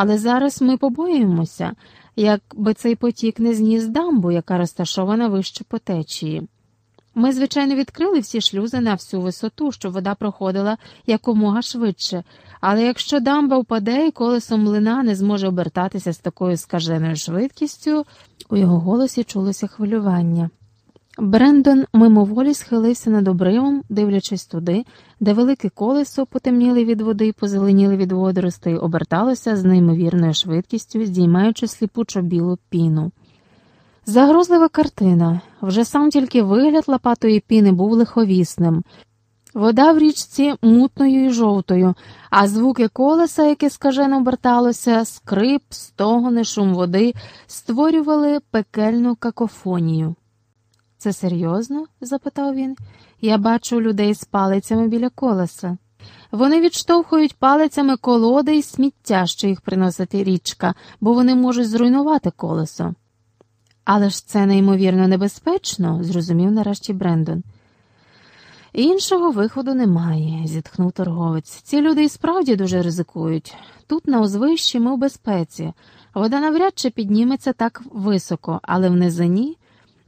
Але зараз ми побоюємося, якби цей потік не зніс дамбу, яка розташована вище по течії. Ми, звичайно, відкрили всі шлюзи на всю висоту, щоб вода проходила якомога швидше, але якщо дамба впаде і колесо млина не зможе обертатися з такою скаженою швидкістю, у його голосі чулося хвилювання. Брендон мимоволі схилився над обривом, дивлячись туди, де велике колесо, потемніли від води і позеленіли від водоростей, оберталося з неймовірною швидкістю, здіймаючи сліпучо білу піну. Загрозлива картина. Вже сам тільки вигляд лопатої піни був лиховісним. Вода в річці мутною і жовтою, а звуки колеса, яке скажено оберталося, скрип, стогони, шум води, створювали пекельну какофонію. Це серйозно? запитав він. Я бачу людей з палицями біля колеса. Вони відштовхують палицями колоди і сміття, що їх приносить річка, бо вони можуть зруйнувати колесо. Але ж це неймовірно небезпечно, зрозумів нарешті Брендон. Іншого виходу немає, зітхнув торговець. Ці люди і справді дуже ризикують. Тут, на узвищі, ми в безпеці. Вода навряд чи підніметься так високо, але в низині,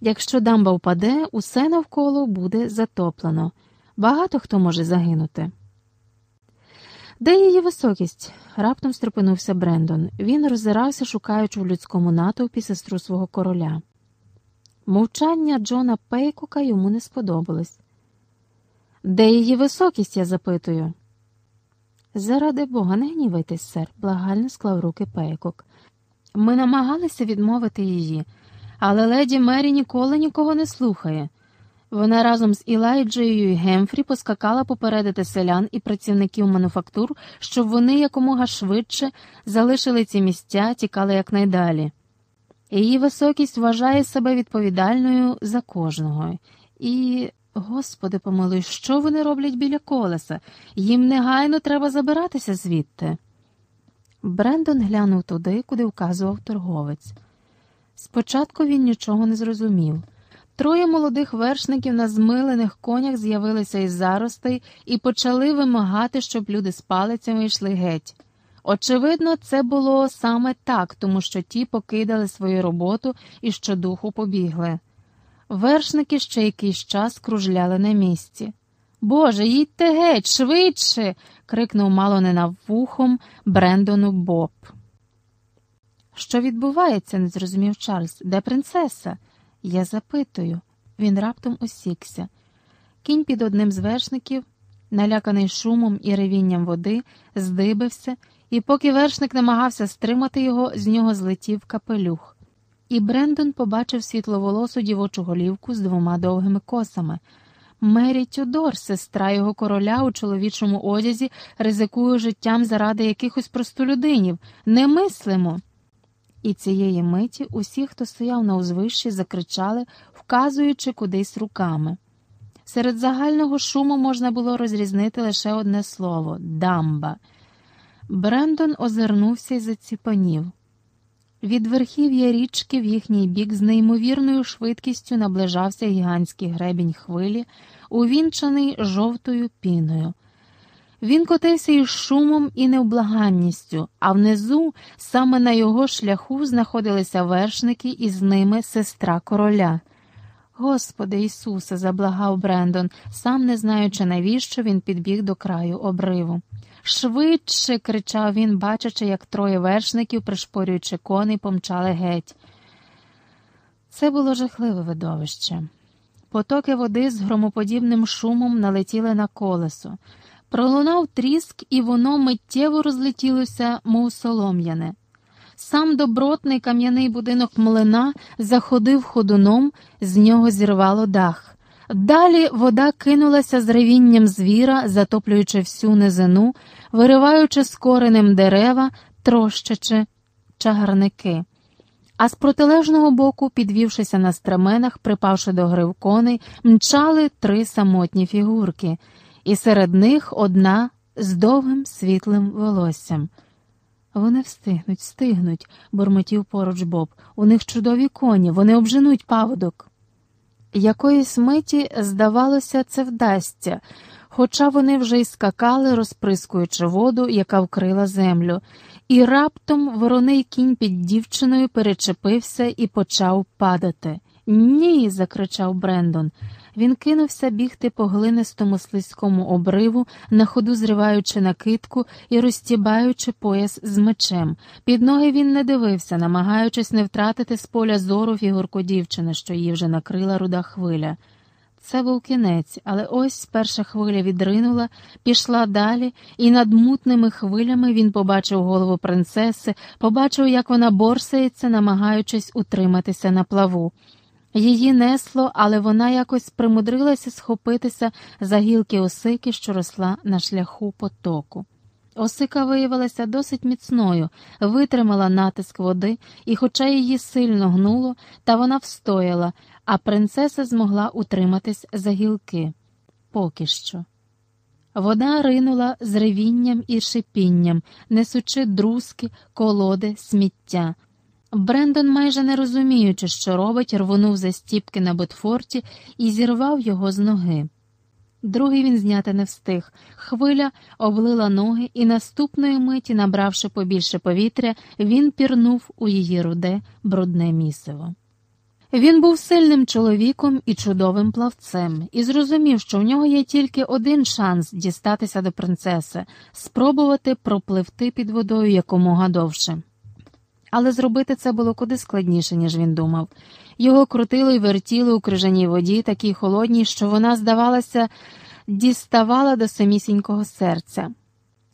якщо дамба впаде, усе навколо буде затоплено. Багато хто може загинути. Де її високість? раптом стрепенувся Брендон. Він роззирався, шукаючи в людському натовпі сестру свого короля. Мовчання Джона Пейкока йому не сподобалось. Де її високість, я запитую. Заради бога, не гнівайтесь, сер, благально склав руки Пейкок. Ми намагалися відмовити її, але леді Мері ніколи нікого не слухає. Вона разом з Ілайджею і Гемфрі поскакала попередити селян і працівників мануфактур, щоб вони якомога швидше залишили ці місця, тікали якнайдалі. Її високість вважає себе відповідальною за кожного. І, господи помилуй, що вони роблять біля колеса? Їм негайно треба забиратися звідти. Брендон глянув туди, куди вказував торговець. Спочатку він нічого не зрозумів. Троє молодих вершників на змилених конях з'явилися із заростей і почали вимагати, щоб люди з палицями йшли геть. Очевидно, це було саме так, тому що ті покидали свою роботу і щодуху побігли. Вершники ще якийсь час кружляли на місці. Боже, їдьте геть, швидше. крикнув мало не над вухом Брендону Боб. Що відбувається? не зрозумів Чарльз. Де принцеса? Я запитую. Він раптом осікся. Кінь під одним з вершників, наляканий шумом і ревінням води, здибився, і поки вершник намагався стримати його, з нього злетів капелюх. І Брендон побачив світловолосу дівочу голівку з двома довгими косами. Мері Тюдор, сестра його короля у чоловічому одязі, ризикує життям заради якихось простолюдинів. Не мислимо. І цієї миті усі, хто стояв на узвищі, закричали, вказуючи кудись руками. Серед загального шуму можна було розрізнити лише одне слово дамба. Брендон озирнувся і заціпанів. Від верхів'я річки в їхній бік з неймовірною швидкістю наближався гігантський гребінь хвилі, увінчаний жовтою піною. Він котився із шумом і невблаганністю, а внизу, саме на його шляху, знаходилися вершники і з ними сестра короля. Господи Ісусе, заблагав Брендон, сам не знаючи, навіщо він підбіг до краю обриву. Швидше. кричав він, бачачи, як троє вершників, пришпорюючи коней, помчали геть. Це було жахливе видовище. Потоки води з громоподібним шумом налетіли на колесо. Пролунав тріск, і воно миттєво розлетілося, мов солом'яне. Сам добротний кам'яний будинок млина заходив ходуном, з нього зірвало дах. Далі вода кинулася з ревінням звіра, затоплюючи всю низину, вириваючи з коренем дерева, трощачи чагарники. А з протилежного боку, підвівшися на стременах, припавши до грив коней, мчали три самотні фігурки і серед них одна з довгим світлим волоссям. Вони встигнуть, встигнуть, бурмотів поруч Боб. У них чудові коні, вони обженуть паводок. Якоїсь миті, здавалося, це вдасться, хоча вони вже й скакали, розприскуючи воду, яка вкрила землю, і раптом вороний кінь під дівчиною перечепився і почав падати. Ні. закричав Брендон. Він кинувся бігти по глинистому слизькому обриву, на ходу зриваючи накидку і розтібаючи пояс з мечем. Під ноги він не дивився, намагаючись не втратити з поля зору фігурку дівчини, що її вже накрила руда хвиля. Це був кінець, але ось перша хвиля відринула, пішла далі, і над мутними хвилями він побачив голову принцеси, побачив, як вона борсається, намагаючись утриматися на плаву. Її несло, але вона якось примудрилася схопитися за гілки осики, що росла на шляху потоку. Осика виявилася досить міцною, витримала натиск води, і, хоча її сильно гнуло, та вона встояла, а принцеса змогла утриматись за гілки. Поки що. Вода ринула з ревінням і шипінням, несучи друзки, колоди, сміття. Брендон, майже не розуміючи, що робить, рвонув за стіпки на ботфорті і зірвав його з ноги. Другий він зняти не встиг. Хвиля облила ноги, і наступної миті, набравши побільше повітря, він пірнув у її руде, брудне місиво. Він був сильним чоловіком і чудовим плавцем, і зрозумів, що в нього є тільки один шанс дістатися до принцеси спробувати пропливти під водою якомога довше. Але зробити це було куди складніше, ніж він думав. Його крутило і вертіло у крижаній воді, такій холодній, що вона, здавалося, діставала до самісінького серця.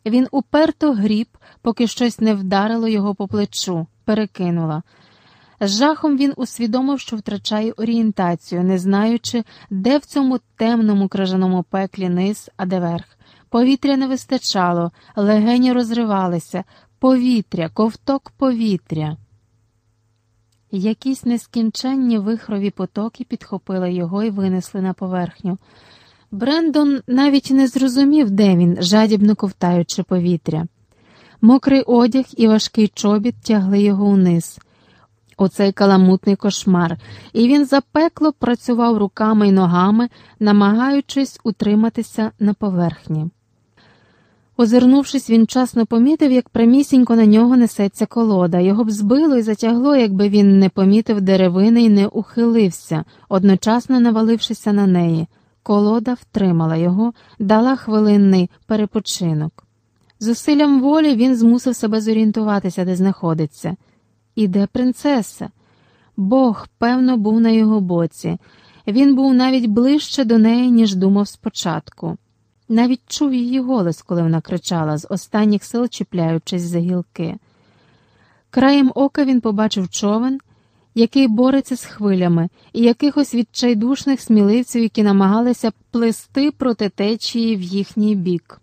Він уперто гріб, поки щось не вдарило його по плечу, перекинула. З жахом він усвідомив, що втрачає орієнтацію, не знаючи, де в цьому темному крижаному пеклі низ, а де верх. Повітря не вистачало, легені розривалися, повітря, ковток повітря. Якісь нескінченні вихрові потоки підхопили його і винесли на поверхню. Брендон навіть не зрозумів, де він, жадібно ковтаючи повітря. Мокрий одяг і важкий чобіт тягли його униз. Оцей каламутний кошмар, і він запекло працював руками й ногами, намагаючись утриматися на поверхні. Озирнувшись, він часно помітив, як прямісінько на нього несеться колода. Його б збило і затягло, якби він не помітив деревини і не ухилився, одночасно навалившися на неї. Колода втримала його, дала хвилинний перепочинок. Зусиллям волі він змусив себе зорієнтуватися, де знаходиться. І де принцеса? Бог, певно, був на його боці. Він був навіть ближче до неї, ніж думав спочатку. Навіть чув її голос, коли вона кричала, з останніх сил чіпляючись за гілки. Краєм ока він побачив човен, який бореться з хвилями, і якихось відчайдушних сміливців, які намагалися плести проти течії в їхній бік.